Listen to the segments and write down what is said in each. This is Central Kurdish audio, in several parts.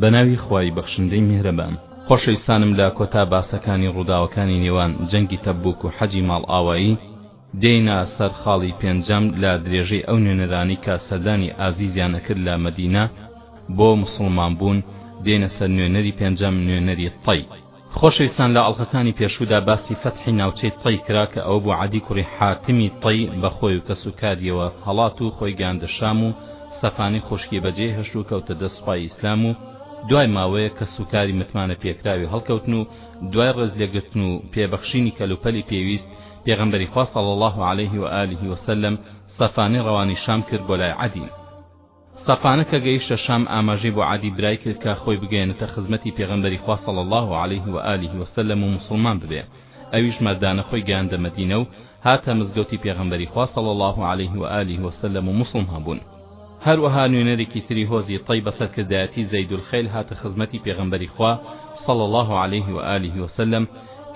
بەناوی خوای بەخشندەی میهرەبان. خۆشەویستانم لە کۆتا باسەکانی ڕووداوەکانی نێوان جەنگی تەبوک و حەجی ماڵئاوایی دێینە سەر خاڵی پێنجەم لە درێژەی ئەو نوێنەرانەی کە سەردانی ئازیزیان ئەکرد لە مەدینە بۆ موسڵمان بوون دێینە سەر نوێنەری پێنجەم نوێنەری طەی خۆشەویستان لە ئەڵقەکانی پێشوودا باسی فەتحی ناوچەی طەی کرا کە ئەوە بوو عەدی کوڕی حاتمی طەی بە خۆی و کەس و کاریەوە هەڵات و خۆی گەیاندە شام و سەفانی خوشکی بەجێ هێشت و کەوتە دەست سوپای ئیسلام و دوای ماوەیەک کەس و کاری متمانە پێکراوی هەڵکەوتن و دوای ڕێز لێگرتن و پێ بەخشینی کەلوپەلی پێویست پێغەمبەری خوا صلی الله علیه و آله وسلم سەفانی ڕەوانی شام کرد بۆ لای عەدی سەفانە کە گەیشتە شام ئاماژەی بۆ عەدی برای کرد کە خۆی بگەیەنێتە خزمەتی پێغەمبەری خوا صلی اللە علیه و آله و سلم و موسڵمان ببێ ئەویش مەردانە خۆی گەیاندە مەدینە و هاتە مزگەوتی پێغەمبەری خوا صلی اللە علیه و آله و سلم و موسڵمان بوون هەروەها نوێنەرێکی تری هۆزی طەی بە سەرکردایەتی زەید الخیل هاتە خزمەتی پێغەمبەری خوا صلی اللە علیه و آله و سلم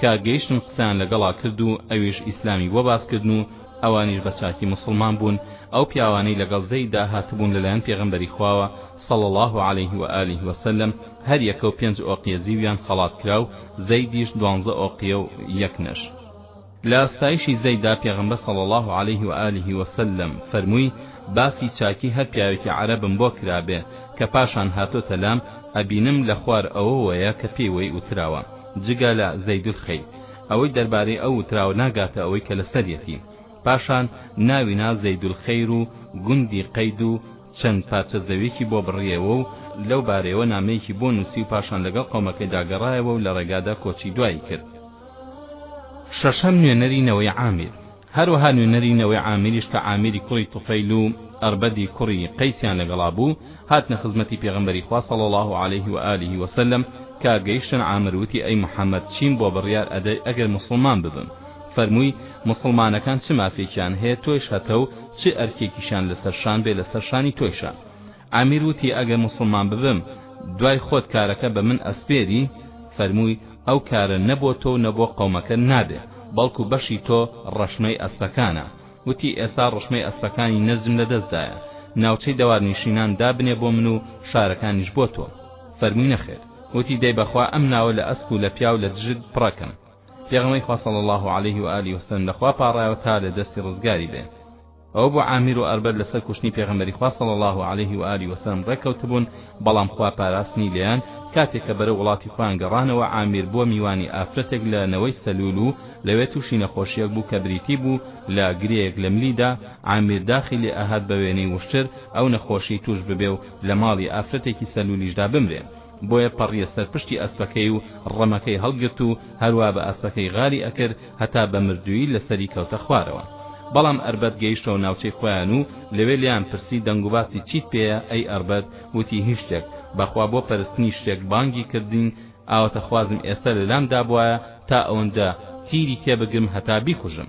کە گەیشتن قسەیان لەگەڵا کرد و ئەویش ئیسلامی بۆ باس کردن و ئەوانیش بە چاکی موسڵمان بوون، ئەو پیاوانەی لەگەڵ زەید دا هاتبوون لە لایەن پێغەمبەری خواوە، صلی اللە علیه و آله و سلم، هەر یەکەو پێنج ئۆقیە زیویان خەڵات کرا و زەیدیش دوانزە ئۆقیە و یەک نەش. لە ستایشی زەید دا پێغەمبەر صلی اللە علیه و آله و سلم فەرمووی، باسی چاکی هەر پیاوێکی عەرەبم بۆ کرابێ کە پاشان هاتۆتە لام، ئەبینم لە خوار ئەوەوەیە کە پێی وەی ئوتراوە، جگە لە، زەید الخیل، ئەوەی دەربارەی ئەو وتراوە ناگاتە ئەوەی کە لەسەریەتی، پاشان ناوی نا زەیدولخەیر و گوندی قەید و چەند پارچە زەویەکی بۆ بڕیەوە و لەو بارەیەوە نامەیەکی بۆ نووسی و پاشان لەگەڵ قەومەکەیدا گەڕایەوە و لە ڕێگادا کۆچی دوایی کرد. شەشەم نوێنەری نەوەی عامیر، هەروەها نوێنەری نەوەی عامیریش کە عامیری کوڕی طفیل و ئەربەدی کوڕی قەیسیان لەگەڵا بوو، هاتنە خزمەتی پێغەمبەری خوا صلی اللە علیه و آله و سلم، کە گەیشتن عامر وتی، ئەی محمد چیم بۆ بڕیار ئەدەی ئەگەر موسڵمان ببم؟ فەرمووی، موسڵمانەکان چ مافێکیان هەیە تۆیش هەتە و چ ئەرکێکیشیان لەسەر شان بێ لەسەر شانی تۆیشە. عامر وتی، ئەگەر موسڵمان ببم دوای خۆت کارەکە بە من ئەسپێری؟ فەرمووی، ئەو کارە نە بۆ تۆ و نە بۆ قەومەکەت نابێ، بەڵکو بەشی تۆ ڕەشمەی ئەسپەکانە. وتی، ئێستا ڕشمەی ئەسپەکانی نەجدم لە دەستدایە، ناوچەی دەوارنیشینان دابنێ بۆ من و شارەکانیش بۆ تۆ. فەرمووی، نەخێر. وتی، دەی بەخوا ئەم ناوە لە ئەسپ و لە پیاو لە دژت پڕەکەم. پێغەمبەری خوا صلی اللە علیه و آله و سلم لە خوا پاڕایەوە تا لە دەستی ڕزگاری بێ. ئەوە بۆ عامیر و ئەربەد لەسەر کوشتنی پێغەمبەری خوا صلی اللە علیه و آله وسلم ڕێککەوتبوون بەڵام خوا پاراستنی لێیان کاتێک کە بەرەو وڵاتی خۆیان گەڕانەوە عامیر بووە میوانی ئافرەتێک لە نەوەی سەلول و لەوێ تووشی نەخۆشیەک بوو کە بریتی بوو لە گرێیەک لە ملیدا عامیر داخی لێ ئەهات بە وێنەی وشتر ئەو نەخۆشی توش ببێ و لە ماڵی ئافرەتێکی سەلولیشدا بمرێ بۆیە پەڕیە سەر پشتی ئەسپەکەی و ڕەمەکەی هەڵگرت و هەروا بە ئەسپەکەی غاری ئەکرد هەتا بە مردوویی لەسەری کەوتە خوارەوە بەڵام ئەربەد گەیشتەوە ناوچەی خۆیان و لەوێ لێیان پرسی دەنگوباسی چیت پێیە ئەی ئەربەد وتی هیچ شتێک بەخوا بۆ پەرستنی شتێک بانگی کردین ئاواتە خوازم ئێستا لەلام دابوایە تا ئەوەندە تیری تێبگرم هەتا بیکوژم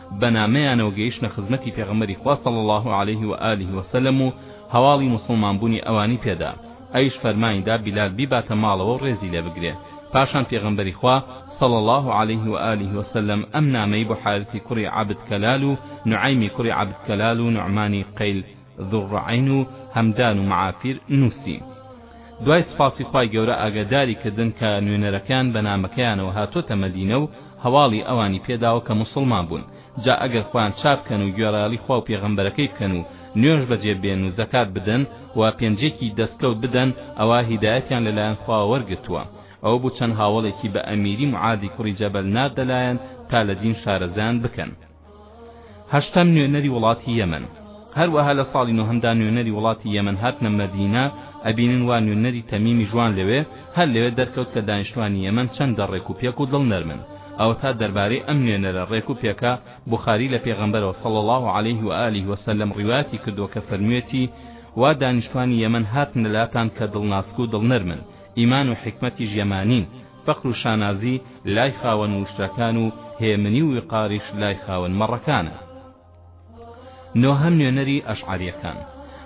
بە نامەیانەوە گەیشتنە خزمەتی پێغەمبەری خوا صلی الله علیه و آله و سلم و هەواڵی موسڵمان بوونی ئەوانی پێدا ئەویش فەرمانی دا بیلال بیباتە ماڵەوە و ڕێزی لێ بگرێ پاشان پێغەمبەری خوا صلى الله عليه وآله وسلم ئەم نامەی بۆ حارثی کوڕی عەبد کەلال و نعیمی کوڕی عەبد کەلال و نعمانی قەیل ذوالرعین و هەمدان و مەعافیر نووسی دوای سوپاسی خوای گەورە ئاگاداری کردن کە نوێنەرەکەیان بە نامەکەیانەوە هاتۆتە مەدینە و هەواڵی ئەوانی پێداوە کە موسڵمان بوون جا ئەگەر خۆیان چاپ کەن و گوێڕایەڵی خوا و پێغەمبەرەکەی بکەن و نوێژ بەجێ بێن و زەکات بدەن و پێنجێکی دەستکەوت بدەن ئەوا هیدایەتیان لەلایەن خواوە وەرگرتووە ئەوە بوو چەند هاوەڵێکی بە ئەمیری معادی کوڕی جەبەل ناردە لایان تا لە دین شارەزایان بکەن هەشتەم نوێنەری وڵاتی یەمەن هەروەها لە ساڵی نۆهەمدا نوێنەری وڵاتی یەمەن هاتنە مەدینە ئەبینن وا نوێنەری تەمیمی جوان لەوێ هەر لەوێ دەرکەوت کە دانیشتوانی یەمەن چەندە ڕێک و پێک و دڵنەرمن ئەوەتا دەربارەی ئەم نوێنەرە ڕێک و پێکە بوخاری لە پێغەمبەرەوە صلی الله علیه و آله وسلم ڕیواتی کردووە کە فەرموێتی وا دانیشتوانی یەمەن هاتنە لاتان کە دڵناسک و دڵنەرمن ئیمان و حکمەتیش یەمانین فەخر و شانازی لای خاوەن ووشترەکان و هێمنی و وقاریش لای خاوەن مەڕەکانە نۆهەم نوێنەری ئەشعەریەکان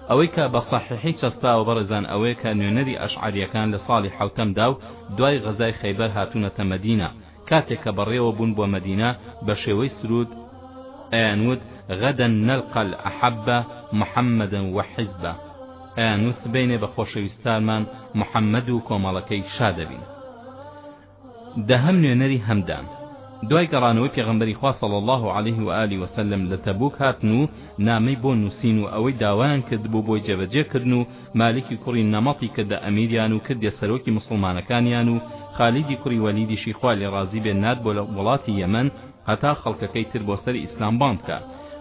ئەوەی کە بە سەحیحی چەسپاوە بەڕێزان ئەوەیە کە نوێنەری ئەشعەریەکان لە ساڵی حەوتەم دا و دوای غەزای خەیبەر هاتوونەتە مەدینە کاتێک کە بەڕێوە بوون بۆ مەدینە بە شێوەی سرود ئەیانوت غدا نلقا الاحبە محمدا وحزبە ئەیانوت سبەینێ بە خۆشەویستانمان محەمەد و کۆمەڵەکەی شا دەبین دەهەم نوێنەری هەمدان دوای گەڕانەوەی پێغەمبەری خوا صلی الله علیه و آله و سلم لە تەبوک هاتن و نامەی بۆ نووسین و ئەوەی داوایان کردبوو بۆی جێبەجێ کردن و مالکی کوڕی نەمەتی کردە ئەمیریان و کردیە سەرۆکی موسڵمانەکانیان و خالیدی کوڕی وەلیدیشی خوا لێ ڕازی بێ نارد بۆ وڵاتی یەمەن هەتا خەڵکەکەی تر بۆ سەر ئیسلام بانگ بکا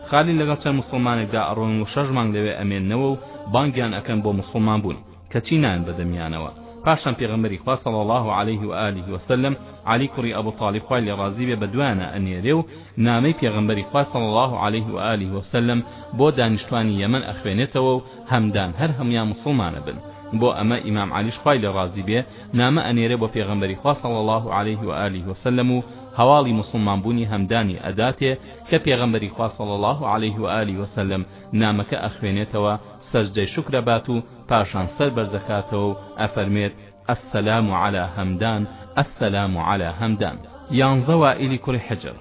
خالین لەگەڵ چەند موسڵمانێکدا ئەڕۆن و شەش مانگ لەوێ ئەمێننەوە و بانگیان ئەکەن بۆ موسڵمان بوون کەچی نایەن بە دەمیانەوە پاشان پێغەمبەری خوا صلی اللە علیه و آله و سلم علی کوڕی ئەبو طالیب خوای لێ ڕازی بێ بەدوایانا ئەنێرێ و نامەی پێغەمبەری خوا صلی اللە علیه و آله و سلم بۆ دانیشتوانی یەمەن ئەخوێنێتەوە و هەمدان هەر هەموان موسڵمان ئەبن بۆ ئەمە ئیمام علیش خوای لێ ڕازی بێ نامە ئەنێرێ بۆ پێغەمبەری خوا صلی اللە علیه و آله و سلم و هەواڵی موسڵمان بوونی هەمدانی ئەداتێ کە پێغەمبەری خوا صلی اللە علیه و آله و سلم نامەکە ئەخوێنێتەوە سەجدەی شوکر ئەبات و پاشان سەر بەرزەکاتەوە و ئەفەرموێت السلام علی همدان السلام علی همدان یانزە وائیلی کوڕی حجر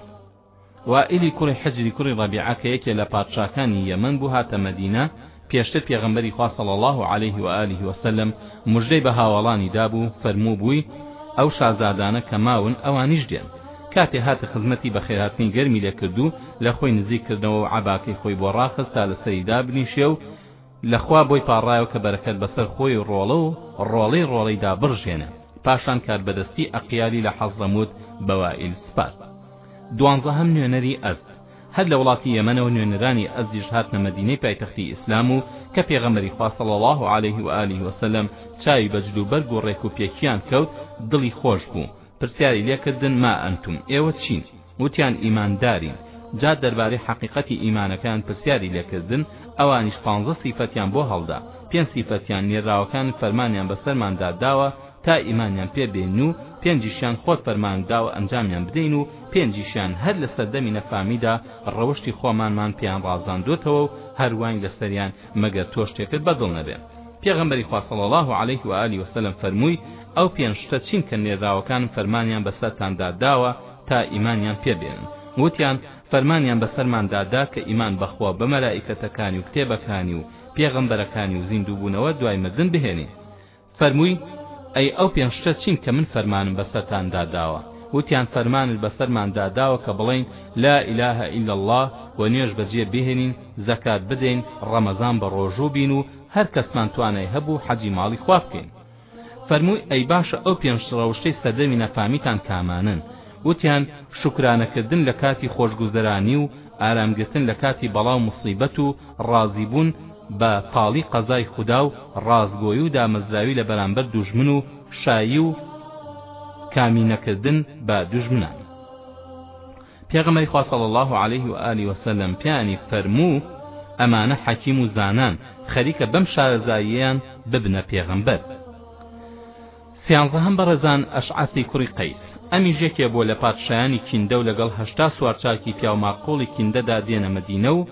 وائیلی کوڕی حجری کوڕی ڕەبیعە کە یەکێ لە پادشاکانی یەمەن بوو هاتە مەدینە پێشتر پێغەمبەری خوا صلی اللە علیه و آله و سلم موژدەی بە هاواڵانی دابوو فەرمووبووی، ئەو شازادانە کە ماون ئەوانیش دێن، کاتێ هاتە خزمەتی بەخێرهاتنی گەرمی لێ کردوو لە خۆی نزیک کردنەوە و عەباکەی خۆی بۆ ڕاخست تا لە سەری دابنیشێ و لە خوا بۆی پاڕایەوە کە بەرەکەت بەسەر خۆی و ڕۆڵە و ڕۆڵەی ڕۆڵەی دا بڕژێنێ پاشان کاربەدەستی ئەقیالی لە حەزڕەمووت بە وائیل سپارد دوانزەهەم نوێنەری ئەزد هەر لە وڵاتی یەمەنەوە نوێنەرانی ئەزدیش هاتنە مەدینەی پایتەختی ئیسلام و کە پێغەمبەری خوا صلی اللە علیه و آله و سلم چاوی بە جل و بەرگ و ڕێک و پێکیان کەوت دڵی خۆش بوو پرسیاری لێ کردن ما انتم ئێوە چین وتیان ئیماندارین جا دەربارەی حەقیقەتی ئیمانەکەیان پرسیاری لێ کردن ئەوانیش پانزە سیفەتیان بۆ هەڵدا پێنج سیفەتیان نێراوەکان فەرمانیان بەسەرماندا داوە تا ئیمانیان پێ بێین و پێنجیشیان خۆت فەرمانت داوە ئەنجامیان بدەین و پێنجیشیان هەر لە سەردەمی نەفامیدا ڕەوشتی خۆمانمان پێیان ڕازاندووتەوە و هەر واین لەسەریان مەگەر تۆ شتێکت بە دڵ نەبێ پێغەمبەری خوا صلی اللە علیه و آله و سلم فەرمووی ئەو پێنج شتە چین کە نێرراوەکانم فەرمانیان بەسەرتاندا داوە تا ئیمانیان پێ بێنن وتیان فەرمانیان بەسەرماندا دا کە ئیمان بەخوا بە مەلائیکەتەکانی و کتێبەکانی و پێغەمبەرەکانی و زیندووبوونەوە دوای مردن بهێنین فەرمووی، ئەی ئەو پێنج شتە چین کە من فەرمانم بەسەرتاندا داوە؟ وتیان، فەرمانت بەسەرماندا داوە کە بڵێین، لا الە الا اللە، و نوێژ بەجێ بهێنین، زەکات بدەین، ڕەمەزان بە ڕۆژوو بین و هەر کەسمان توانای هەبوو حەجی ماڵی خوا بکەین. فەرمووی، ئەی باشە ئەو پێنج ڕەوشتەی سەردەمی نەفامیتان کامانەن؟ وتیان، شوکرانەکردن لە کاتی خۆشگوزەرانی و ئارام گرتن لە کاتی بەڵا و موسیبەت و ڕازی بوون بە تاڵی قەزای خودا و ڕاستگۆی و دامەزراوی لە بەرامبەر دوژمن و شایی و کامی نەکردن بە دوژمنان پێغەمەری خوا صلی الله علیه و آله و سلم پیانی فەرموو ئەمانە حەکیم و زانان خەریکە بەم شارەزاییان ببنە پێغەمبەر سیانزەهەم بەڕێزان ئەشعەسی کوڕی قەیس، ئەمیش یەکێ بووە لە پادشایانی کیندە و لەگەڵ هەشتا سوارچاکی پیاو ماقووڵی کیندەدا دێنە مەدینە و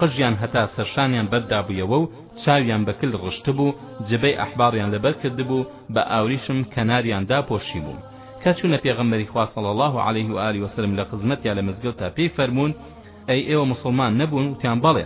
قژیان هەتا سەرشانیان بەرد دابوویەوە و چاویان بە کل ڕشتبوو جبەی ئەحباڕیان لەبەر کردبوو بە ئاوریشم کەناریان داپۆشیبوو کە چوونە پێغەمبەری خوا صلی اللە علیه و آله وسلم لە خزمەتیا لە مزگەوتا پێی فەرموون ئەی ئێوە موسڵمان نەبوون وتیان بەڵێ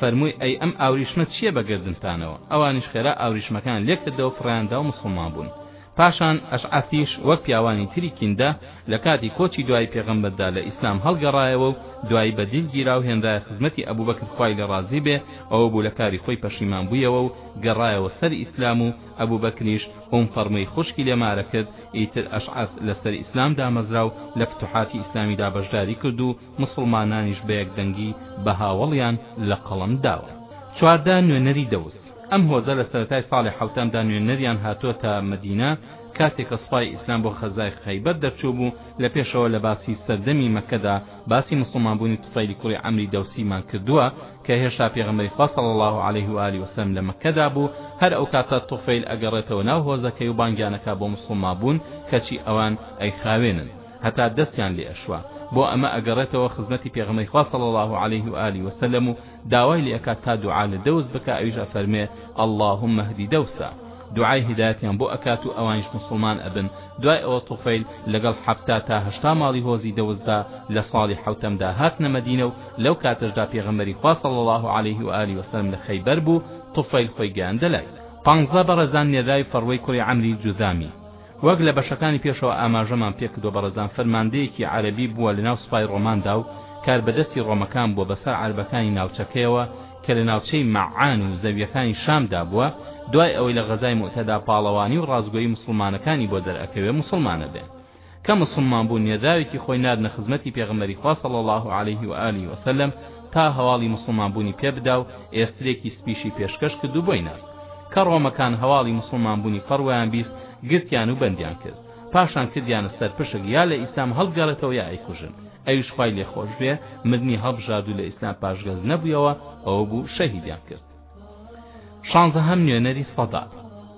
فەرمووی ئەی ئەم ئاوریشمە چییە بە گەردنتانەوە ئەوانیش خێرا ئاوریشمەکان لێکردەوە فڕیاندا و مسوڵمان بوون پاشان ئەشعەفیش وەک پیاوانی تری کیندە لە کاتی کۆچی دوای پێغەمبەردا لە ئیسلام هەڵگەڕایەوە و دوایی بە دیل گیرا و هێنرایە خزمەتی ئەبوبەکر خوای لێ ڕازی بێ ئەوە بوو لە کاری خۆی پەشیمان بوویەوە و گەڕایەوە سەر ئیسلام و ئەبوبەکریش ئوم فەڕمووی خوشکی لێ مارە کرد ئیتر ئەشعەف لەسەر ئیسلام دامەزرا و لە فتوحاتی ئیسلامیدا بەشداری کرد و موسڵمانانیش بە یەکدەنگی بە هاوەڵیان لە قەڵەم داوە. چواردە نوێنەری دەوس، ئەم هۆزە لە سەرەتای ساڵی حەوتەمدا نوێنەریان هاتووەتە مەدینە، کاتێک کە سوپای ئیسلام بۆ خەزای خەیبەر دەرچوو بوو، لە پێشەوە لە باسی سەردەمی مەککەدا باسی موسڵمان بوونی طفیل کوڕی عەمری دەوسی مان کردووە کە هێشتا پێغەمبەری خوا صلی اللە علیه و آله وسلم لە مەککەدا بوو، هەر ئەو کاتە طفیل ئەگەڕێتەوە ناو هۆزەکەی و بانگیان ئەکا بۆ موسڵما بوون کەچی ئەوان ئەیخاوێنن. هەتا دەستیان لێ ئەشوا بۆ ئەمە ئەگەڕێتەوە خزمەتی پێغەمبەری خوا صلی اللە علیه و آله و سلم و داوای لێ ئەکات تا دوعا لە دەوس بکا ئەویش ئەفەرمێ اللهم اهدی دەوسە دوعای هیدایەتیان بۆ ئەکات و ئەوانیش مسلمان ئەبن دوای ئەوە طوفیل لەگەڵ حەفتا تا هەشتا ماڵی هۆزی دەوزدا لە ساڵی حەوتەمدا هاتنە مەدینە و لەو کاتەشدا پێغەمبەری خوا صلی الله علیه و آله وسلم لە خەیبەر بوو طوفیل خۆی گەیاندە لای پانزە بەڕێزان نێراوی فەڕوەی کوڕی عەمری جوزامی وەک لە بەشەکانی پێشەوە ئاماژەمان پێکردوە بەڕێزان فەرماندەیەکی عەرەبی بووە لەناو سوپای ڕۆماندا و کاربەدەستی ڕۆمەکان بووە بەسەر عەرەبەکانی ناوچەکەیەوە کە لە ناوچەی مەعان و زەویەکانی شامدا بووە دوای ئەوەی لە غەزای موتەدا پاڵەوانی و ڕاستگۆیی موسڵمانەکانی بۆ دەرئەکەوێ موسڵمانە بێ کە موسڵمان بوو نێردراوێکی خۆی ناردنە خزمەتی پێغەمبەری خوا صلی اللە علیه و آله و سلم تا هەواڵی موسڵمان بوونی پێ بدا و ئێسترێکی سپیشی پێشکەش کرد و بۆی نارد کە ڕۆمەکان هەواڵی موسڵمان بوونی فەڕوەیان بیست گرتیان و بەندیان کرد پاشان کردیانە سەر پشک یا لە ئیسلام هەڵبگەڕێتەوە یا ئەیکوژن ئەویش خوای لێ خۆش بێ مردنی هەڵبژارد و لە ئیسلام پاشگەز نەبوویەوە ئەوە بوو شەهیدیان کرد شانزەهەم نوێنەری سەدە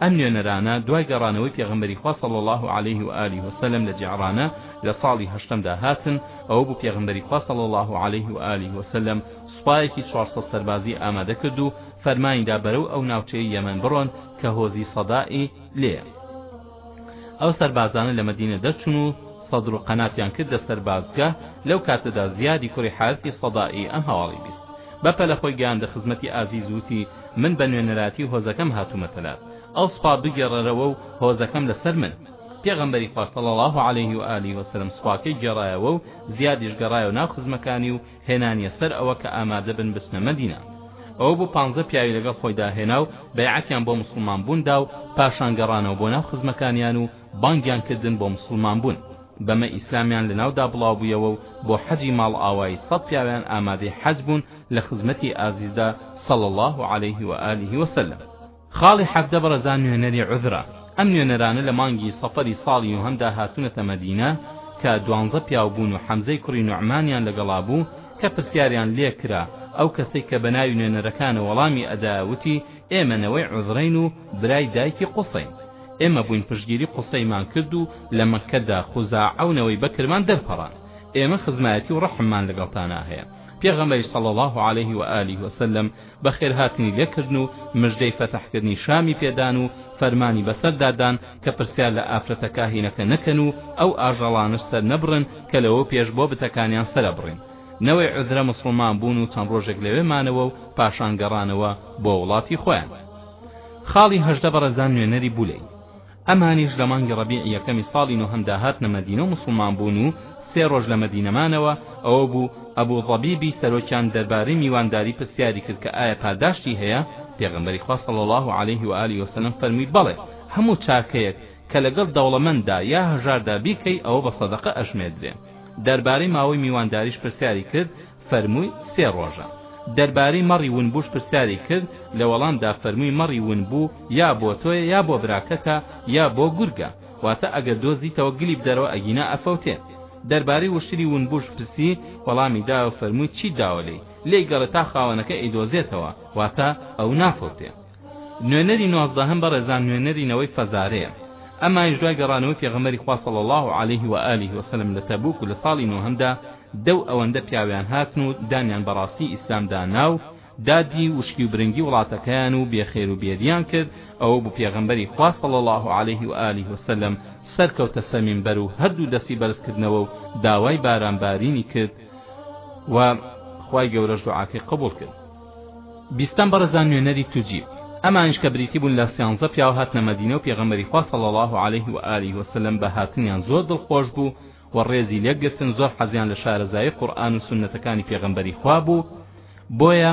ئەم نوێنەرانە دوای گەڕانەوەی پێغمبەری خوا صلی الله علیه و آله و سلم لە جعرانە لە ساڵی هەشتمدا هاتن ئەوە بوو پێغمبەری خوا صلی الله علیه و آله و سلم سوپایەکی 400 سەربازی ئامادە کرد و فەرمانیدا بەرەو ئەو ناوچەی یەمەن بڕۆن کە هۆزی سەدائی لێیە ئەو سەربازانە لە مەدینە دەرچوون و سەدر و قەناتیان کردە سەربازگە لەو کاتەدا زیادی کوڕی حارثی سەدائی ئەم هەواڵی بیست بەپەلە خۆی گەیاندە خزمەتی ئازیز وتی من بە نوێنەراتی هۆزەکەم هاتوومەتە لات ئەو سوپا بگێڕەرەوە و هۆزەکەم لەسەر من پێغەمبەری خوا صلی الله علیه و آله و سلم سوپاکەی گێڕایەوە و زیادیش گەڕایەوە ناو خزمەکانی و هێنانیە سەر ئەوە کە ئامادە بن بچنە مەدینە ئەوە بۆ پانزە پیاوی لەگەڵ خۆیدا هێنا و بەیعەتیان بۆ مسلمان بوون دا و پاشان گەڕانەوە بۆ ناو خزمەکانیان و بانگیان کردن بۆ مسلمان بوون بەمە ئیسلامیان لەناودا بڵاوبوویەوە و بۆ حەجی ماڵئاوایی سەد پیاویان ئامادەی حەج بوون لە خزمەتی ئازیزدا صلی اللە علیه و آله وسلم خاڵی حەڤدە بەڕێزان نوێنەری عوذرە ئەم نوێنەرانە لە مانگی سەفەری ساڵی نۆهەمدا هاتوونەتە مەدینە کە دوانزە پیاو بوون و حەمزەی کوڕی نوعمانیان لەگەڵا بوو کە پرسیاریان لێ کرا ئەو کەسەی کە بە ناوی نوێنەرەکانە وەڵامی ئەدا وتی ئێمە نەوەی عوذرەین و برای دایکی قوسەین ئێمە بووین پشتگیری قوسەیمان کرد و لە مەککەدا خوزاعە و نەوەی بەکرمان دەرپەڕان ئێمە خزمایەتی و ڕەحممان لەگەڵتانا هەیە پێغەمبەری صلی الله علیه و آله وسلم بەخێرهاتنی لێ کردن و مژدەی فەتحکردنی شامی پێ دان و فەرمانی بەسەردا دان کە پرسیار لە ئافرەتە کاهینەکە نەکەن و ئەو ئاژەڵانەش سەر نەبڕن کە لەوە پێش بۆ بتەکانیان سەر ئەبڕین نەوەی عذرە موسڵمان بوون و چەند ڕۆژێک لەوێ مانەوە و پاشان گەڕانەوە بۆ وڵاتی خۆیان خاڵی هەژدە بەڕێزان نوێنەری بولەی ئەمانیش لە مانگی ڕەبیعی یەکەمی ساڵی نۆهەمدا هاتنە مەدینە و موسڵمان بوون و سێ ڕۆژ لە مەدینە مانەوە، ئەوە بوو ئەبو ضەبیبی سەرۆکیان دەربارەی میوانداری پرسیاری کرد کە ئایا پاداشتی هەیە؟ پێغەمبەری خوا صلی اللە علیه و آله وسلم فەرمووی بەڵێ، هەموو چاکەیەک کە لەگەڵ دەوڵەمەنددا یا هەژاردا بیکەی ئەوە بە سەدەقە ئەژمێردرێ. دەربارەی ماوەی میوانداریش پرسیاری کرد، فەرمووی سێ ڕۆژە. دەربارەی مەڕی ونبووش پرسیاری کرد، لە وەڵامدا فەرمووی مەڕی ونبوو یا بۆ تۆیە یا بۆ براکەتە یا بۆ گورگە، واتە ئەگەر دۆزیتەوە گلی بدەرەوە ئەگینا ئەفەوتێ. دەربارەی وشتری ونبووش پرسی، وەڵامی دایەوە فەرمووی چیت داوە لێی، لێی گەڕێ تا خاوەنەکەی ئەیدۆزێتەوە، واتە ئەو نافەوتێ. نوێنەری نۆزدەهەم بەڕێزان نوێنەری نەوەی فەزارەیە ئەمانیش دوای گەڕانەوەی پێغەمبەری خوا صلی اللە علیه و آله وسلم لە تەبوک و لە ساڵی نۆهەمدا دەو ئەوەندە پیاویان هاتن و دانیان بە ڕاستی ئیسلام دا ناو دا دی وشکی و برنگی وڵاتەکەیان و بێ خێر و بێریان کرد ئەوە بوو پێغەمبەری خوا صلی اللە علیه و آله وسلم سەرکەوتە سەر مینبەر و هەردوو دەستی بەرز کردنەوە و داوای باران بارینی کرد و خوای گەورەش دوعاکەی قبوڵ کرد بیستم بەڕێزان نوێنەری توجیب ئەمانیش کە بریتی بوون لە سیانزە پیاو هاتنە مەدینە و پێغەمبەری خوا صلی الله علیه و آله و سلم بە هاتنیان زۆر دڵخۆش بوو و ڕێزی لێ گرتن زۆر حەزیان لە شارەزایی قورئان و سوننەتەکانی پێغەمبەری خوا بوو بۆیە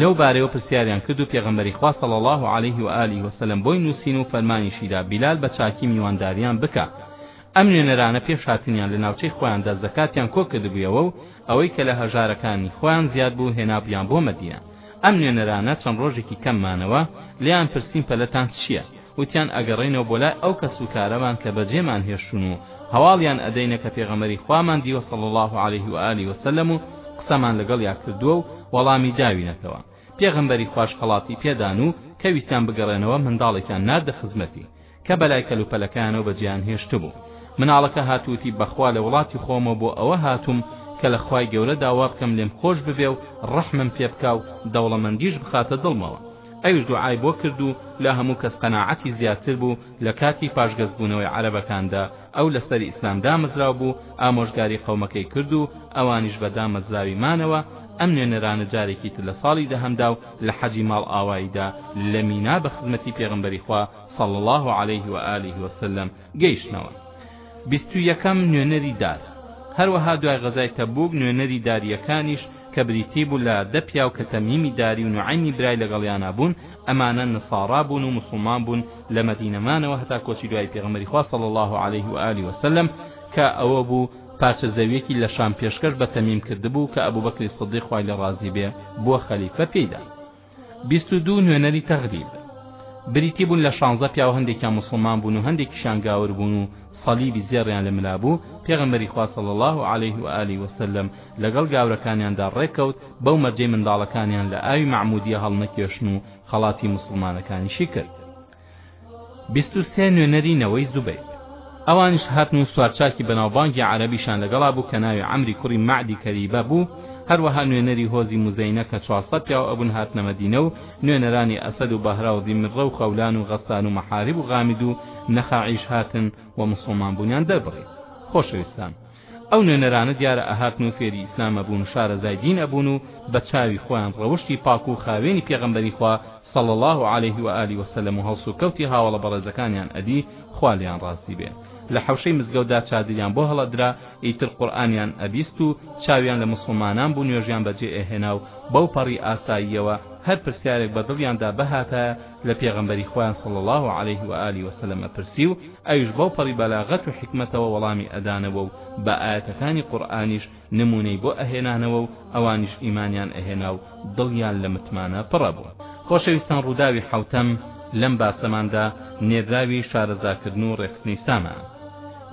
لەو بارەیەوە پرسیاریان کرد و پێغەمبەری خوا صلی الله علیه و آله و سلم بۆی نووسین و فەرمانیشیدا بیلال بە چاکی میوانداریان بکە ئەم نوێنەرانە پێش هاتنیان لە ناوچەی خۆیاندا زەکاتیان کۆ کردبوویەوە و ئەوەی کە لە هەژارەکانی خۆیان زیاد بوو هێنابوویان بۆ مەدینە ئەم نوێنەرانە چەند ڕۆژێکی کەم مانەوە لێیان پرسیم پەلەتان چییە وتیان ئەگەڕێینەوە بۆ لای ئەو کەس و کارەمان کە بەجێمان هێشتون و هەواڵیان ئەدەینە کە پێغەمەری خوامان دیوە صلی الله علیه و آله وسلم و قسەمان لەگەڵیا کردووە و وەڵامی داوینەتەوە پێغەمبەری خوش خەڵاتی پێدان و کە ویستیان بگەڕێنەوە منداڵێکیان ناردە خزمەتی کە بەلای کەلوپەلەکەیانەوە بەجێیان هێشتبوو مناڵەکە هات و وتی بەخوا لە وڵاتی خۆمەوە بۆ ئەوە هاتووم کە لە خوای گەورە داوا بکەم لێم خۆش ببێ و ڕەحمم پێ بکا و دەوڵەمەندیش بخاتە دڵمەوە ئەویش دوعای بۆ کرد و لە هەموو کەس قەناعەتی زیاتر بوو لە کاتی پاشگەزبوونەوەی عەرەبەکاندا ئەو لەسەری ئیسلام دامەزراو بوو ئامۆژگاری قەومەکەی کرد و ئەوانیش بە دامەزراوی مانەوە ئەم نوێنەرانە جارێکی تر لە ساڵی دەهەمدا و لە حەجی ماڵئاواییدا لە مینا بە خزمەتی پێغەمبەری خوا صلی اللە علیه و آله و سلم، گەیشتنەوە. بیست و یەکەم، نوێنەری دار. هەروەها دوای غەزای تەبووک نوێنەری دارییەکانیش کە بریتی بوو لە دە پیاو کە تەمیمی داری و نوعەیمی برای لەگەڵیانا بوون، ئەمانە نصارا بوون و موسڵمان بوون لە مەدینە مانەوە هەتا کۆچی دوایی پێغەمبەری خوا صلی اللە علیه و آله و سلم کە ئەوە بوو پارچە زەویەکی لە شام پێشکەش بە تەمیم کردبوو کە ئەبوبەکری صدیق خوای لێ ڕازی بێ بووە خەلیفە پێیدا. بیست و دوو نوێنەری تەغریب بریتی بوون لە شانزە پیاو هەندێکیان موسڵمان بوون و هەندێکیشان گاور بوون و صلیبی زێڕیان لە ملا بوو پێغەمبەری خوا صلی الله علیه و آله وسلم لەگەڵ گاورەکانیاندا ڕێککەوت بەو مەرجەی منداڵەکانیان لە ئاوی معمودیە هەڵنەکێشن و خەڵاتی موسڵمانەکانیشی کرد بیست و سێ نوێنەری نەوەی زوبەیر ئەوانیش هاتن و سوارچاکی بەناوبانگی عەرەبیشان لەگەڵا بوو کە ناوی عەمری کوڕی مەعدی کەریبە بوو هەروەها نوێنەری هۆزی موزەینە کە چوارسەد پیاو ئەبوون هاتنە مەدینە و نوێنەرانی ئەسەد و بەهرا و ذیمرڕە و خەولان و غەسان و مەحارب و غامد و نەخەعیش هاتن و موسڵمانبوونیان دەربڕی خۆشەویستان ئەو نوێنەرانە دیارە ئەهاتن و فێری ئیسلام ئەبوون و شارەزای دین ئەبوون و بە چاوی خۆیان ڕەوشتی پاک و خاوێنی پێغەمبەری خوا صلی اللە علیه و آله وسلم و هەڵسوکەوتی هاوەڵە بەڕێزەکانیان ئەدی خوا لێیان ڕازی بێ لە حەوشەی مزگەوتدا چادریان بۆ هەڵئەدرا ئیتر قورئانیان ئەبیست و چاویان لە موسڵمانان بوو نوێژیان بەجێ ئەهێنا و بەو پەڕی ئاساییەوە هەر پرسیارێک بە دڵیاندا بهاتایە لە پێغەمبەری خۆیان صلی اللە علیه و آله و سلم ئەپرسی و ئەویش بەوپەڕی بەلاغەت و حیکمەتەوە وەڵامی ئەدانەوە و بە ئایەتەکانی قورئانیش نموونەی بۆ ئەهێنانەوە و ئەوانیش ئیمانیان ئەهێنا و دڵیان لە متمانە پڕ ئەبوو خۆشەویستان ڕووداوی حەوتەم لەم باسەماندا نێردراوی شارەزاکردن و ڕێکخستنی سامە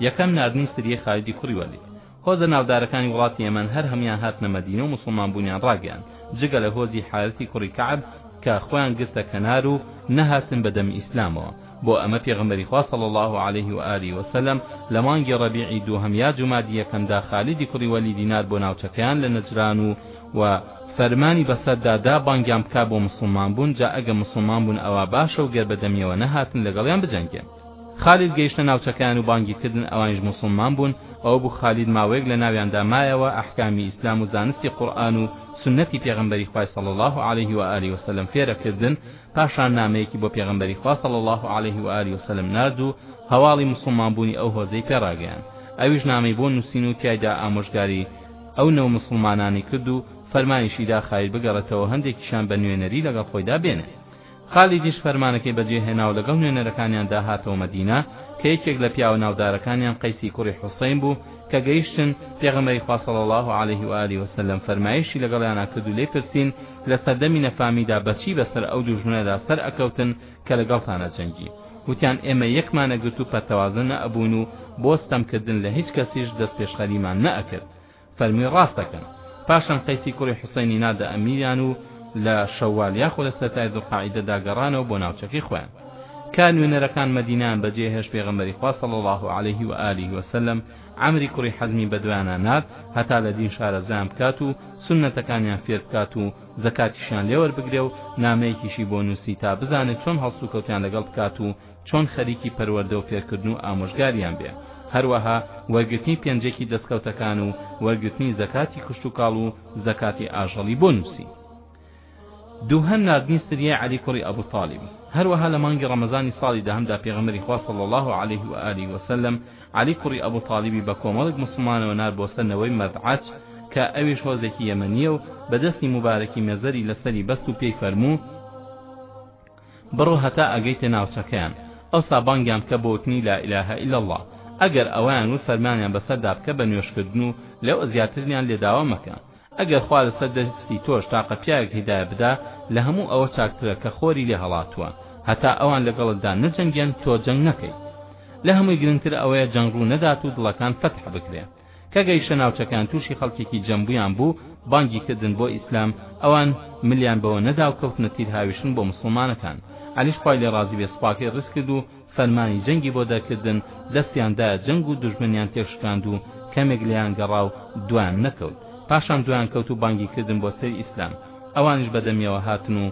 یەکەم ناردنی سریەی خالیدی کوڕی وەلید هۆزە ناودارەکانی وڵاتی یەمەن هەر هەموویان هاتنە مەدینە و موسڵمان بوونیان ڕاگەیاند، جگە لە هۆزی حارثی کوڕی کەعب کە خۆیان گرتە کەنار و نەهاتن بە دەمی ئیسلامەوە، بۆ ئەمە پێغەمبەری خوا صلی اللە علیه و آله و سلم لە مانگی ڕەبیعی دووهەم یا جومادی یەکەمدا خالیدی کوڕی وەلیدی نارد بۆ ناوچەکەیان لە نەجران و و فەرمانی بەسەردا دا بانگیان بکا بۆ موسڵمان بوون، جا ئەگە موسڵمان بوون ئەوا باشە و گەر بە دەمیەوە نەهاتن لەگەڵیان بجەنگێ. خالید گەیشتە ناوچەکەیان و بانگی کردن ئەوانیش موسوڵمان بوون ئەوە بوو خالید ماوەیەک لە ناویاندا مایەوە ئەحکامی ئیسلام و زانستی قورئان و سوننەتی پێغەمبەری خوای صلی اللە علیه و آله وسلم فێر ئەکردن پاشان نامەیەکی بۆ پێغەمبەری خوا صلی اللە علیه و آله وسلم نارد و هەواڵی موسوڵمان بوونی ئەو هۆزەی پێ ڕاگەیاند ئەویش نامەی بۆ نووسین و تیایدا ئامۆژگاری ئەو نەوە موسوڵمانانەی کرد و فەرمانیشی دا خالید بگەڕێتەوە هەندێکیشیان بە نوێنەری لەگەڵ خۆیدا بێنێ خالیدیش فەرمانەکەی بەجێهێناو لەگەڵ نوێنەرەکانیاندا هاتەوە مەدینە، کە یەکێک لە پیاوە ناودارەکانیان قەیسی کوڕی حوسەین بوو، کە گەیشتن، پێغەمبەری خوا صلی اللە علیه و آله وسلم فەرمایشی لەگەڵیانا کردو لێی پرسین، لە سەردەمی نەفامیدا بەچی بەسەر ئەو دوژمنەدا سەر ئەکەوتن کە لەگەڵتان ئەجەنگی؟ وتیان، ئێمە یەکمان ئەگرت و پەرتەوازە نەئەبووین و بۆ ستەمکردن لە هیچ کەسیش دەستپێشخەریمان نەئەکرد، فەرمووی ڕاست دەکەن پاشان قەیسی کوڕی حوسەینی ناردە ئەمیریان و لە شەوال یاخۆ لە سەرتای زوڵقەعیدە دا گەڕانەوە بۆ ناوچەکەی خۆیان کە نوێنەرەکان مەدینەیان بەجێهێشت پێغەمبەری خوا صلی الله علیه و آله وسلم عەمری کوڕی حەزمی بەدوایانە نارد هەتا لە دین شارەزایان بکات و سوننەتەکانیان فێر بکات و زەکاتیشیان لێوەربگرێ و نامەیەکیشی بۆ نووسی تا بزانێت چۆن هەڵسوکەوتیان لەگەڵ بکات و چۆن خەریکی پەروەردە و فێرکردن و ئامۆژگاریان بێ، هەروەها وەرگرتنی پێنجێکی دەستکەوتەکان و وەرگرتنی زەکاتی کشتوکاڵ و زەکاتی ئاژەڵی بۆ نووسی. دووهەم ناردنی سریای عەلی کوڕی ئەبو تالیب هەروەها لە مانگی ڕەمەزانی ساڵی دەهەمدا پێغەمبەری خوا صلی اللە علیه و آله و سلم عەلی کوڕی ئەبو تالیبی بە کۆمەڵێک موسڵمانەوە نارد بۆ سەر نەوەی مەدعەج کە ئەویش هۆزێکی یەمەنییە و بە دەستی موبارەکی مێزەری لەسەری بەست و پێی فەرموو بڕۆ هەتا ئەگەیتە ناوچەکەیان ئەوسا بانگیان بکە بۆ وتنی لا الە الا اللە ئەگەر ئەوەیان وت فەرمانیان بەسەردا بکە بە نوێژکردن و لەوە زیاترنیان لێ داوا مەکە ئەگەر خوا لەسەر دەستی تۆش تاقە پیاوێک هیدایە بدا لە هەموو ئەوە چاکترە کە خۆری لێ هەڵاتووە هەتا ئەوان لەگەڵتدا نەجەنگێن تۆ جەنگ نەکەی لە هەمووی گرنگتر ئەوەیە جەنگ ڕوو نەدات و دڵەکان فەتح بکرێ کە گەیشتە ناوچەکان تووشی خەڵکێکی جەمبوویان بوو بانگی کردن بۆ ئیسلام ئەوان ملیان بەوە نەداو کەوتنە تیر هاویشتن بۆ موسڵمانەکان عەلیش خوای لێ ڕازی بێ سوپاکەی ڕیز کرد و فەرمانی جەنگی بۆ دەرکردن دەستیان دا جەنگ و دوژمنیان تێکشکاند و کەمێک لێیان گەڕا و دوایان نەکەوت پاشان دوایان کەوت و بانگی کردن بۆ سەر ئیسلام ئەوانیش بەدەمیەوە هاتن و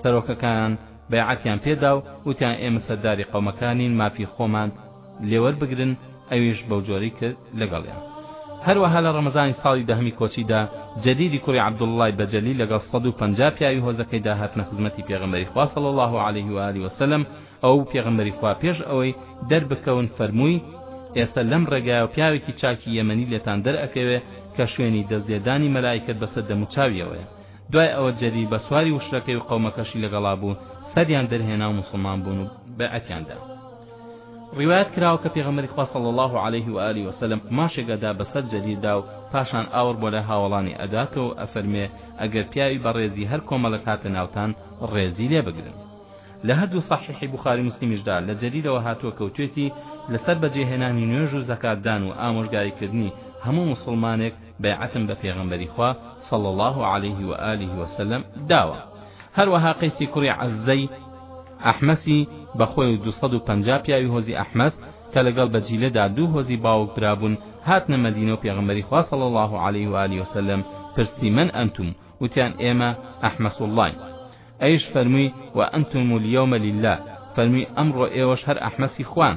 سەرۆکەکان بەیعەتیان پێدا و وتیان ئێمە سەرداری قەومەکانین مافی خۆمان لێوەربگرن ئەویش بەوجۆرەی کرد لەگەڵیان هەروەها لە ڕەمەزانی ساڵی دەهەمی کۆچیدا جەریری کوڕی عەبدوڵڵای بەجەلی لەگەڵ سەد و پەنجا پیاوی هۆزەکەیدا هاتنە خزمەتی پێغەمبەری خوا صلی الله علیه و آله وسلم ئەو پێغەمبەری خوا پێش ئەوەی دەربکەون فەرمووی ئێستا لەم ڕێگایە و پیاوێکی چاکی یەمەنی لێتان دەرئەکەوێ کە شوێنی دەستلێدانی مەلائیکەت بەسەر دەموچاویەوەیە دوای ئەوە جەری بە سواری وشرەکەی و قەومەکەشی لەگەڵا بوو سەریان دەرهێنا و مسلمان بوون و بەعەتیاندا ڕیوایەت کراوە کە پێغەمبەری خوا صلی اللە علیه و آله و سلم قوماشێک ئەدا بەسەر جەریردا و پاشان ئاوڕ بۆ لای هاوەڵانی ئەداتەوە و ئەفەرموێ ئەگەر پیاوی بەڕێزی هەر کۆمەڵێک هاتە ناوتان ڕێزی لێ بگرن لە هەردوو صحیحی بخاری مسلمیشدا لە جەریرەوە هاتووە کەوتوێتی لەسەر بەجێهێنانی نوێژ و زەکاتدان و ئامۆژگاریکردنی هەموو موسڵمانێک بەیعەتم بە پێغەمبەری خوا صلی اللە علیه و آله و سلم، داوە. هەروەها قەیسی کوڕی عەززەی ئەحمەسی بە خۆی و دوو سەد و پەنجا پیاوی هۆزی ئەحمەس کە لەگەڵ بە جیلەدا دوو هۆزی باوک برا بوون هاتنە مەدینە و پێغەمبەری خوا صلی اللە علیه و آله و سلم پرسی من انتم وتیان ئێمە ئەحمەس اللەین ئەویش فەرمووی و انتم الیوم للە فەرمووی ئەمڕۆ ئێوەش هەر ئەحمەسی خوان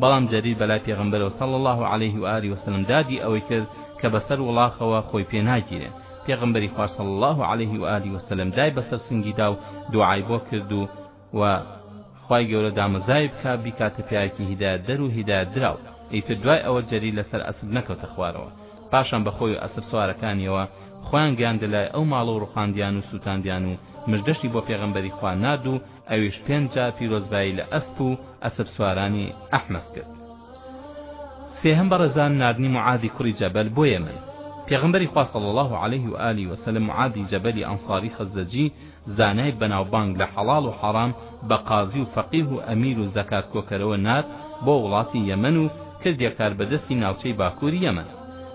بەڵام جەریر بەلای پێغەمبەرەوە صلی اللە علیه و آله و سلم دادی ئەوەی کرد کە بەسەر وڵاخەوە خۆی پێ ناگیرێ پێغەمبەری خوا صلی اللە علیه و آله و سلم دای بەسەر سنگی دا و دوعای بۆ کرد و و خوای گەورە دامەزای بکا بیکاتە پیاوێکی هیدایەت دەر و هیدایەت دراو ئیتر دوای ئەوە جەریر لەسەر ئەسپ نەکەوتە خوارەوە پاشان بە خۆی و ئەسپ سوارەکانیەوە خۆیان گەیاندە لای ئەو ماڵە و ڕوخاندیان و سوتاندیان و مژدەشی بۆ پێغەمبەری خوا نارد و ئەویش پێنج جار پیرۆزبایی لە ئەسپ و ئەسپسوارانی ئەحمەس کرد سێهەم بەڕێزان ناردنی معادی کوڕی جەبەل بۆ یەمەن پێغمبەری خوا صلی الله علیه و آله و سلم معادی جەبەلی ئەنصاری خەزەجی زانای بەناوبانگ لە حەڵاڵ و حەڕام بە قازی و فەقیه و ئەمیر و زەکات کۆکەرەوە نارد بۆ وڵاتی یەمەن و کردیە کاربەدەستی ناوچەی باکووری یەمەن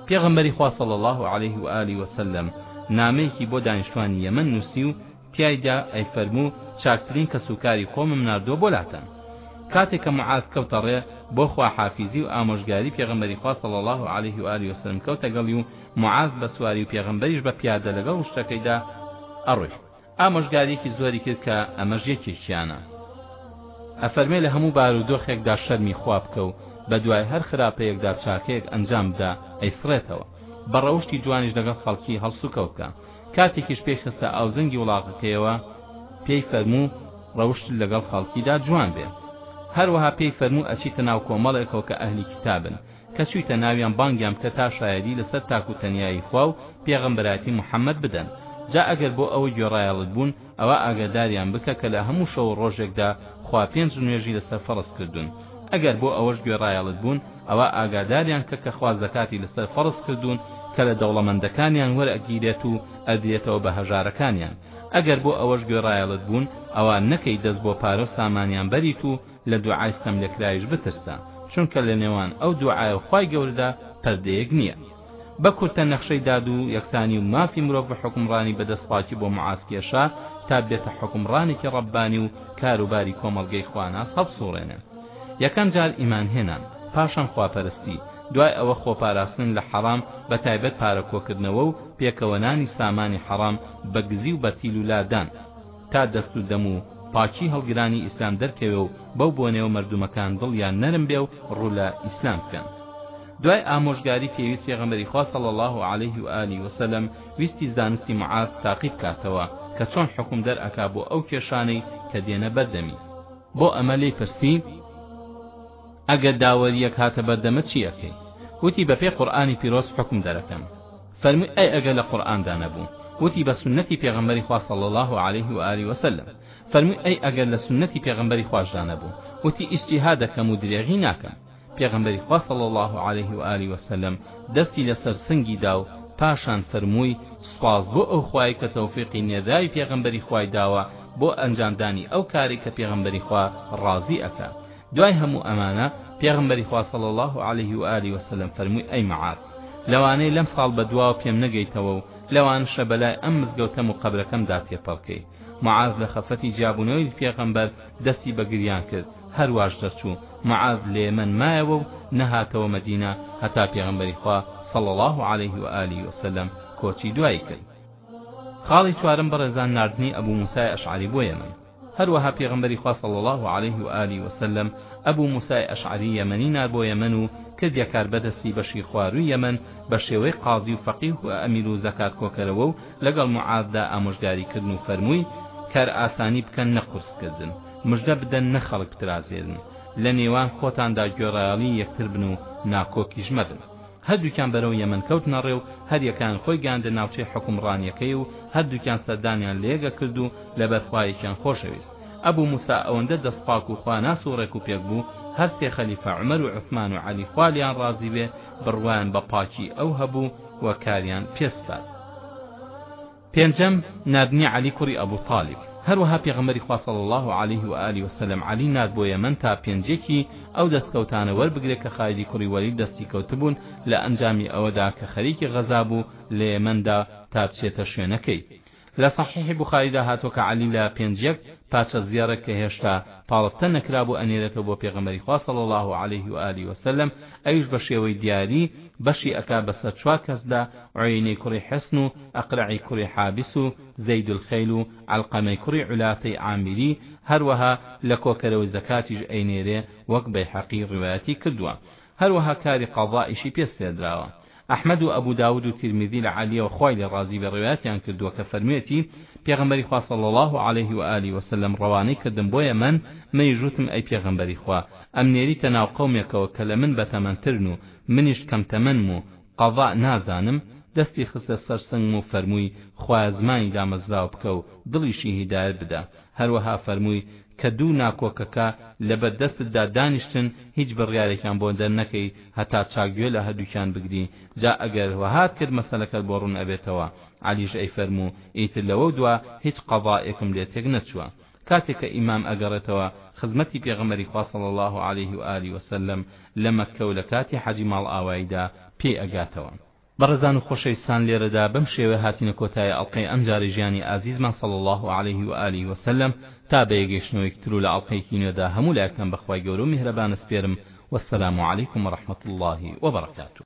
پێغمبەری خوا صلی الله علیه و آله و سلم نامەیەکی بۆ دانیشتوانی یەمەن نووسی و تیایدا ئەیفەرموو چاکترین کەسوکاری خۆمم ناردووە بۆ لاتان کاتێ کە معاذ کەوتە ڕێ بۆ خواحافیزی و ئامۆژگاری پێغەمبەری خوا صلی اللە علیه و آله وسلم کەوتە گەڵی و معاذ بە سواری و پێغەمبەریش بە پیادە لەگەڵ وشتەکەیدا ئەڕۆی ئامۆژگاریەکی زۆری کرد کە ئەمەش یەکێکیانە ئەفەرمێ لە هەموو بارودۆخێکدا شەرمی خوا بکە و بە دوای هەر خراپەیەکدا چاکەیەک ئەنجام بدە ئەیسڕێتەوە بە ڕەوشتی جوانیش لەگەڵ خەڵکی هەڵسوکەوت بکە کاتێکیش پێی خستە ئاوزەنگی وڵاغەکەیەوە، پێی فەرموو ڕەوشتت لەگەڵ خەڵکیدا جوان بێ. هەروەها پێی فەرموو ئەچیتە ناو کۆمەڵێکەوە کە ئەهلی کیتابن، کە چوویتە ناویان بانگیان بکە تا شایەدی لەسەر تاک و تەنیایی خوا و پێغەمبەرایەتی موحەممەد بدەن، جا ئەگەر بۆ ئەوە گوێڕایەڵت بوون، ئەوا ئاگاداریان بکە کە لە هەموو شەو و ڕۆژێکدا خوا پێنج نوێژی لەسەر فەڕز کردوون ئەگەر بۆ ئەوەش گوێڕایەڵت بوون ئەوا ئاگاداریان کە کە خوا زەکاتی لەسەر فەڕز کردوون کە لە دەوڵەمەندەکانیان وەرئەگیرێت و ئەدرێتەوە بە هەژارەکانیان ئەگەر بۆ ئەوەش گوێڕایەڵت بوون ئەوا نەکەی دەست بۆ پارە و سامانیان بەریت و لە دوعای ستەملێکراویش بترسە چونکە لە نێوان ئەو دوعای و خوای گەورەدا پەردەیەک نییە بە کورتە نەخشەی داد و یەکسانی و مافی مرۆڤ و حوکمڕانی بە دەست پاکی بۆ معاز کێشا تا بێتە حوکمڕانێکی ڕەببانی و کاروباری کۆمەڵگەی خواناس هەڵبسوڕێنێ یەکەم جار ئیمان هێنان پاشان خواپەرستی دوای ئەوە خۆپاراستن لە حەڕام بە تایبەت پارە کۆکردنەوە و پێکەوە نانی سامانی حەڕام بە گزی و بە تیل و لادان تا دەست و دەم و پاکی هەڵگرانی ئیسلام دەرکەوێ و بەو بۆنەیەوە مەردومەکان دڵیان نەرم بێ و ڕوو لە ئیسلام بکەن دوای ئامۆژگاری پێویست پێغەمبەری خوا صلی الله علیه و آله و سلم ویستی زانستی معاذ تاقی بکاتەوە کە چۆن حکم دەرئەکا بۆ ئەو کێشانەی کە دێنە بەردەمی بۆ ئەمە لێی پرسی ئەگەر داوەریەک هاتە بەردەمە چی ئەکەی وتی بەپێ قورآانی پیرۆز حکم دەرەکەم فەرمی ئەی ئەگەر لە قورآاندا نەبوو وتی بە سنەتی پێغەمبەری خوا صلی الله علیه و آله و سلم فەرمی ئەی ئەگەر لە سنەتی پێغەمبەری خواشدا نەبوو وتی ئیجتیهاد دەکەم و درێغی ناکەم پێغەمبەری خوا صلی اللە علیه و آله و سلم دەستی لەسەر سنگی دا و پاشان فەرمووی سوپاس بۆ ئەو خوای کە تەوفیقی نێردراوی پێغەمبەری خوای داوە بۆ ئەنجامدانی ئەو کارەی کە پێغەمبەری خوا ڕازی ئەکا دوای هەموو ئەمانە پێغەمبەری خوا صلی الله علیه و آله و سلم فەرمووی ئەی معاذ لەوانەی لەم ساڵ بەدواوە پێم نەگەیتەوە و لەوانشە بەلای ئەم مزگەوتەم و قەبرەکەمدا تێپەڕکەی معاذ لە خەفەتی جیابوونەوەی پێغەمبەر دەستی بە گریان کرد، هەرواش دەرچوو، معاذ لە یەمەن مایەوە و نەهاتەوە مەدینە هەتا پێغەمبەری خوا صلی اللە علیه و آله و سلم کۆچی دوایی کرد. خاڵی چوارەم بەڕێزان ناردنی ئەبو موسای ئەشعەری بۆ یەمەن، هەروەها پێغەمبەری خوا صلی اللە علیه و آله و سلم ئەبو موسای ئەشعەری یەمەنی نارد بۆ یەمەن و کردیە کاربەدەستی بەشی خوارووی یەمەن بە شێوەی قازی و فەقیه و ئەمیر و زەکات کۆکەرەوە و لەگەڵ معاذدا ئامۆژگاری کردن و فەرمووی، کارئاسانی بکەن نە قورسکردن، مژدە بدەن نە خەڵک بترازێرن، لە نێوان خۆتاندا گوێڕایەڵی یەکتر بن و ناکۆکیش مەبن. هەردووکیان بەرەو یەمەن کەوتنە ڕێ و هەریەکەیان خۆی گەیاندە ناوچەی حوکمڕانیەکەی و هەردووکیان سەردانیان لەیەگە کرد و لەبەر خوا یەکیان خۆشەویست. ئەبو موسا ئەوەندە دەستپاک و خواناس و ڕێکوپێک بوو، هەر سێ خەلیفە عومەر و عوسمان و عەلی خوا لێیان ڕازی بێ بڕوایان بە پاکی ئەو هەبوو، و کاریان پێ سپارد پێنجەم، ناردنی عەلی کوڕی ئەبو تالیب هەروەها پێغەمبەری خوا صلی اللە علیه و آله و سلم عەلی نارد بۆ یەمەن تا پێنجێکی ئەو دەستکەوتانە وەربگرێ کە خالیدی کوڕی وەلید دەستی کەوتبوون لە ئەنجامی ئەوەدا کە خەریکی غەزا بوو لە یەمەندا تا بچێتە شوێنەکەی لە سەحیحی بوخاریدا هاتووە کە عەلی لە پێنج یەک پارچە زێڕێک کە هێشتا پاڵفتە نەکرابوو ئەنێرێتەوە بۆ پێغەمبەری خوا صلی اللە علیه و آله و سلم ئەویش بە شێوەی دیاری بەشی ئەکا بەسەر چوار کەس لە عویینەی کوڕی حصن و ئەقرعی کوڕی حابس و زید الخیل و عەلقەمەی کوڕی عولافەی عامری هەروەها لە کۆکەرەوەی زەکاتیش ئەینێرێ وەک بەیهەقی ڕوایەتی کردووە هەروەها کاری قەضا ئیشی پێ سپێردراوە. ئەحمەد و ئەبو داود و تیرمیزی لە عەلیەوە خوای لێ ڕازی بێ ڕیوایەتیان کردووە کە فەرموێتی، پێغەمبەری خوا صلی اللە علیه و آله و سلم ڕەوانەی کردم بۆ یەمەن، منیش وتم ئەی پێغەمبەری خوا ئەمنێریتە ناو قەومێکەوە کە لە من بەتەمەنترن و منیش کەم تەمەنم و قەضا نازانم، دەستی خستە سەر سنگم و فەرمووی، خوایە زمانی دامەزراوە بکە و دڵیشی هیدایەت بدە. هەروەها فەرمووی، کە دوو ناکۆکەکە لەبەر دەستتدا دانیشتن هیچ بڕیارێکیان بۆ دەرنەکەی هەتا چاک گوێ لە هەردووکیان بگری، جا ئەگەر وەهات کرد مەسەلەکەت بۆ ڕوون ئەبێتەوە. عەلیش ئەیفەرموو، ئیتر لەوەو دوا هیچ قەضایەکم لێ تێک نەچووە. کاتێک کە ئیمام ئەگەڕێتەوە خزمەتی پێغەمبەری خوا صلی اللە علیە و آله و سلم لە مەککە و لە کاتی حەجی ماڵئاواییدا پێی ئەگاتەوە. بەڕێزان و خۆشەویستان لێرەدا بەم شێوەیە هاتینە کۆتایی ئەڵقەی ئەمجارەی ژیانی ئازیزمان صلی اللە علیە و آله و سلم تا بەیەگەیشتنەوەیەکی تر و لە ئەڵقەیەکی نوێدا هەموو لایەکتان بەخوای گەورە و میهرەبان ئەسپێرم والسلام علیکم ورحمە اللە وبرکاتوه.